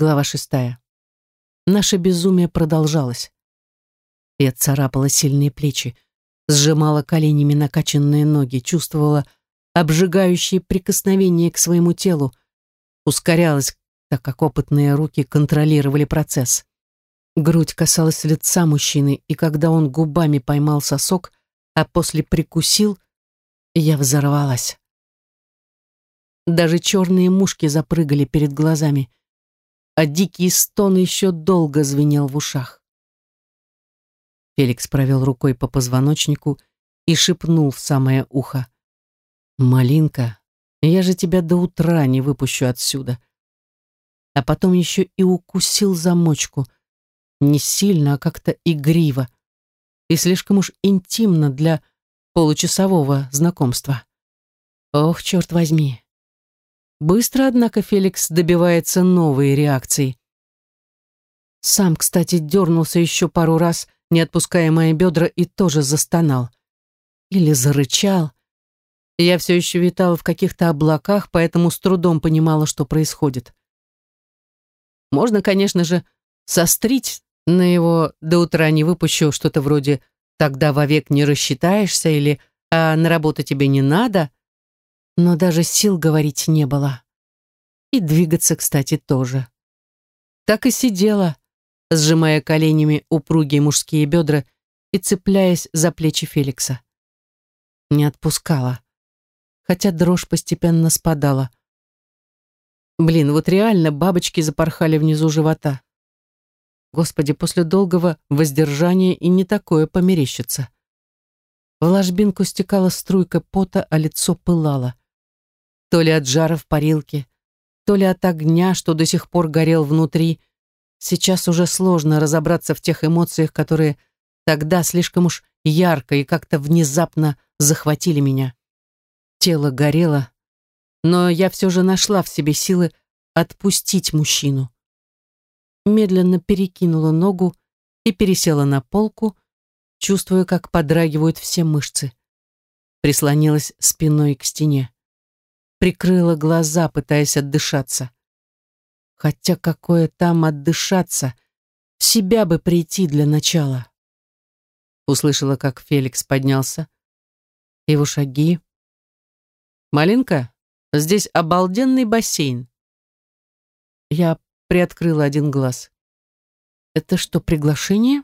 Глава шестая. Наше безумие продолжалось. Я царапала сильные плечи, сжимала коленями накачанные ноги, чувствовала обжигающее прикосновение к своему телу, ускорялась, так как опытные руки контролировали процесс. Грудь касалась лица мужчины, и когда он губами поймал сосок, а после прикусил, я взорвалась. Даже черные мушки запрыгали перед глазами, а дикий стон еще долго звенел в ушах. Феликс провел рукой по позвоночнику и шепнул в самое ухо. «Малинка, я же тебя до утра не выпущу отсюда». А потом еще и укусил замочку. Не сильно, а как-то игриво. И слишком уж интимно для получасового знакомства. Ох, черт возьми. Быстро, однако, Феликс добивается новой реакции. Сам, кстати, дернулся еще пару раз, не отпуская мои бедра, и тоже застонал. Или зарычал. Я все еще витала в каких-то облаках, поэтому с трудом понимала, что происходит. Можно, конечно же, сострить на его «до утра не выпущу» что-то вроде «тогда вовек не рассчитаешься» или «а на работу тебе не надо», но даже сил говорить не было. И двигаться, кстати, тоже. Так и сидела, сжимая коленями упругие мужские бедра и цепляясь за плечи Феликса. Не отпускала, хотя дрожь постепенно спадала. Блин, вот реально бабочки запорхали внизу живота. Господи, после долгого воздержания и не такое померещится. В ложбинку стекала струйка пота, а лицо пылало то ли от жара в парилке, то ли от огня, что до сих пор горел внутри. Сейчас уже сложно разобраться в тех эмоциях, которые тогда слишком уж ярко и как-то внезапно захватили меня. Тело горело, но я все же нашла в себе силы отпустить мужчину. Медленно перекинула ногу и пересела на полку, чувствуя, как подрагивают все мышцы. Прислонилась спиной к стене прикрыла глаза, пытаясь отдышаться. Хотя какое там отдышаться, в себя бы прийти для начала. Услышала, как Феликс поднялся. Его шаги. «Малинка, здесь обалденный бассейн». Я приоткрыла один глаз. «Это что, приглашение?»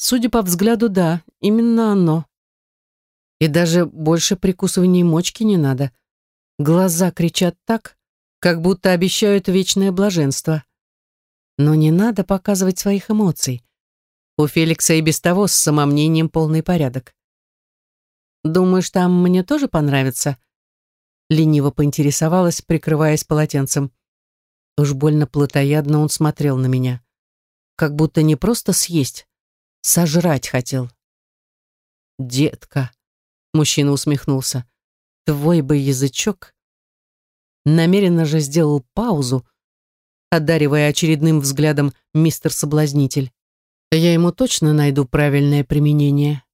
Судя по взгляду, да, именно оно. И даже больше прикусываний мочки не надо. Глаза кричат так, как будто обещают вечное блаженство. Но не надо показывать своих эмоций. У Феликса и без того с самомнением полный порядок. «Думаешь, там мне тоже понравится?» Лениво поинтересовалась, прикрываясь полотенцем. Уж больно плотоядно он смотрел на меня. Как будто не просто съесть, сожрать хотел. «Детка», — мужчина усмехнулся, Твой бы язычок намеренно же сделал паузу, одаривая очередным взглядом мистер Соблазнитель. Я ему точно найду правильное применение.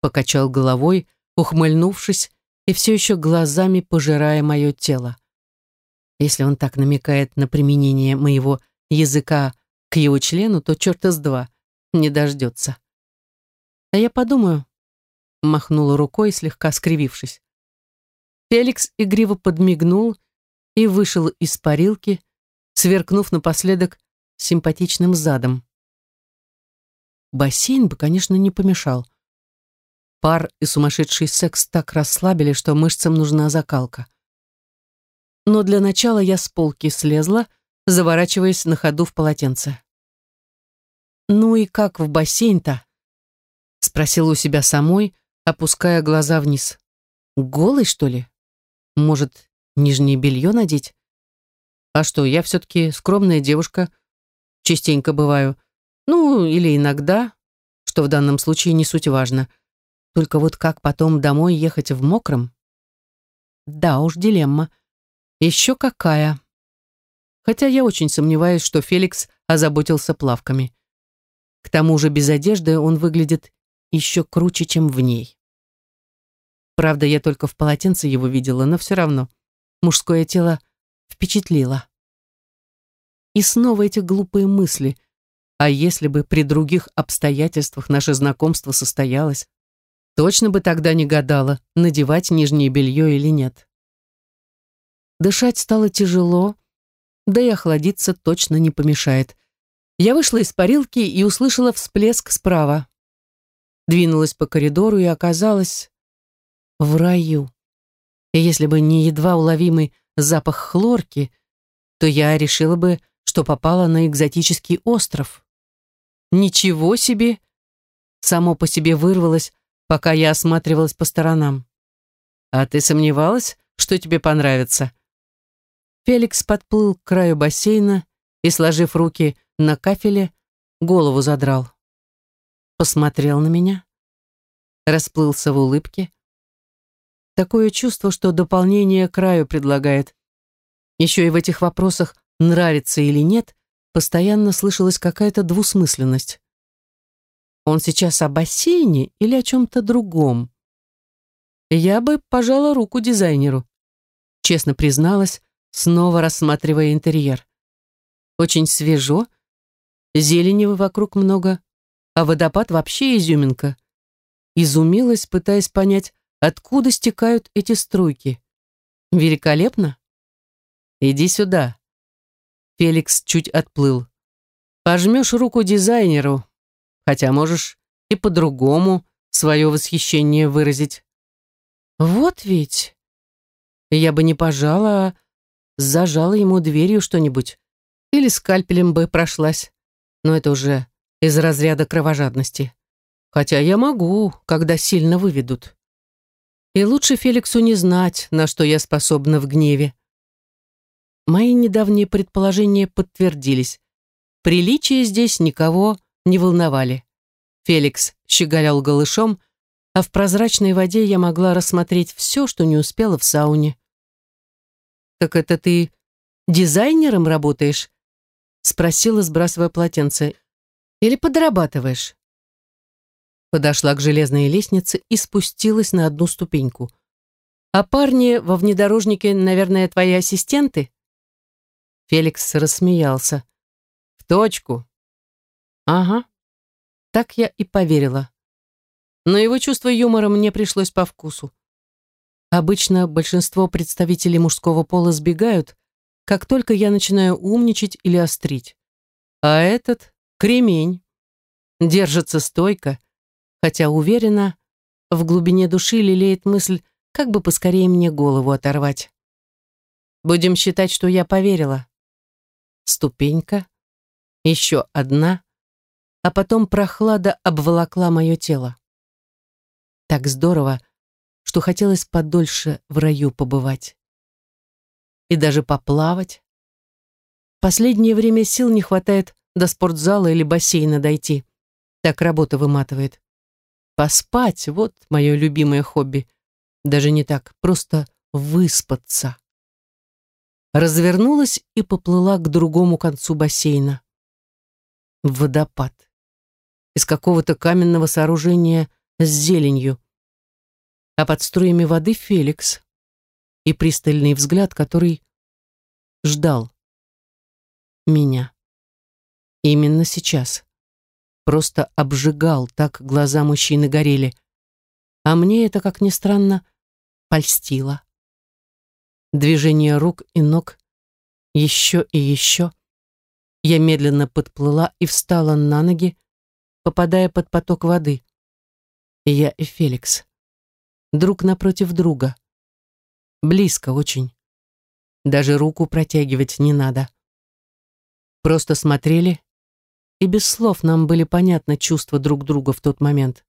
Покачал головой, ухмыльнувшись и все еще глазами пожирая мое тело. Если он так намекает на применение моего языка к его члену, то черта с два не дождется. А я подумаю, махнула рукой, слегка скривившись. Феликс игриво подмигнул и вышел из парилки, сверкнув напоследок симпатичным задом. Бассейн бы, конечно, не помешал. Пар и сумасшедший секс так расслабили, что мышцам нужна закалка. Но для начала я с полки слезла, заворачиваясь на ходу в полотенце. «Ну и как в бассейн-то?» — спросила у себя самой, опуская глаза вниз. «Голый, что ли?» Может, нижнее белье надеть? А что, я все-таки скромная девушка. Частенько бываю. Ну, или иногда, что в данном случае не суть важно. Только вот как потом домой ехать в мокром? Да уж, дилемма. Еще какая. Хотя я очень сомневаюсь, что Феликс озаботился плавками. К тому же без одежды он выглядит еще круче, чем в ней. Правда, я только в полотенце его видела, но все равно. Мужское тело впечатлило. И снова эти глупые мысли. А если бы при других обстоятельствах наше знакомство состоялось, точно бы тогда не гадала, надевать нижнее белье или нет. Дышать стало тяжело, да и охладиться точно не помешает. Я вышла из парилки и услышала всплеск справа. Двинулась по коридору и оказалась в раю. И если бы не едва уловимый запах хлорки, то я решила бы, что попала на экзотический остров. Ничего себе! Само по себе вырвалось, пока я осматривалась по сторонам. А ты сомневалась, что тебе понравится? Феликс подплыл к краю бассейна и, сложив руки на кафеле, голову задрал. Посмотрел на меня, расплылся в улыбке. Такое чувство, что дополнение краю предлагает. Еще и в этих вопросах нравится или нет, постоянно слышалась какая-то двусмысленность. Он сейчас о бассейне или о чем-то другом? Я бы пожала руку дизайнеру. Честно призналась, снова рассматривая интерьер. Очень свежо, зелени вокруг много, а водопад вообще изюминка. Изумилась, пытаясь понять, откуда стекают эти струйки. Великолепно. Иди сюда. Феликс чуть отплыл. Пожмешь руку дизайнеру, хотя можешь и по-другому свое восхищение выразить. Вот ведь. Я бы не пожала, а зажала ему дверью что-нибудь. Или скальпелем бы прошлась. Но это уже из разряда кровожадности. Хотя я могу, когда сильно выведут. И лучше Феликсу не знать, на что я способна в гневе. Мои недавние предположения подтвердились. Приличия здесь никого не волновали. Феликс щеголял голышом, а в прозрачной воде я могла рассмотреть все, что не успела в сауне. «Так это ты дизайнером работаешь?» спросила, сбрасывая полотенце. «Или подрабатываешь?» Подошла к железной лестнице и спустилась на одну ступеньку. «А парни во внедорожнике, наверное, твои ассистенты?» Феликс рассмеялся. «В точку». «Ага». Так я и поверила. Но его чувство юмора мне пришлось по вкусу. Обычно большинство представителей мужского пола сбегают, как только я начинаю умничать или острить. А этот — кремень. Держится стойко, хотя уверена, в глубине души лелеет мысль, как бы поскорее мне голову оторвать. Будем считать, что я поверила. Ступенька, еще одна, а потом прохлада обволокла мое тело. Так здорово, что хотелось подольше в раю побывать и даже поплавать. Последнее время сил не хватает до спортзала или бассейна дойти. Так работа выматывает. Поспать — вот мое любимое хобби. Даже не так, просто выспаться. Развернулась и поплыла к другому концу бассейна. Водопад. Из какого-то каменного сооружения с зеленью. А под струями воды Феликс и пристальный взгляд, который ждал меня. Именно сейчас. Просто обжигал, так глаза мужчины горели. А мне это, как ни странно, польстило. Движение рук и ног, еще и еще. Я медленно подплыла и встала на ноги, попадая под поток воды. Я и Феликс. Друг напротив друга. Близко очень. Даже руку протягивать не надо. Просто смотрели, и без слов нам были понятны чувства друг друга в тот момент.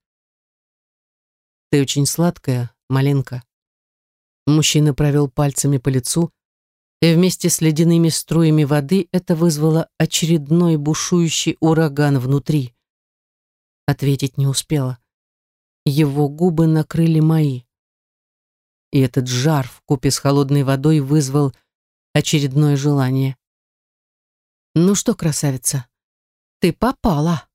«Ты очень сладкая, маленька». Мужчина провел пальцами по лицу, и вместе с ледяными струями воды это вызвало очередной бушующий ураган внутри. Ответить не успела. Его губы накрыли мои и этот жар в купе с холодной водой вызвал очередное желание. «Ну что, красавица, ты попала!»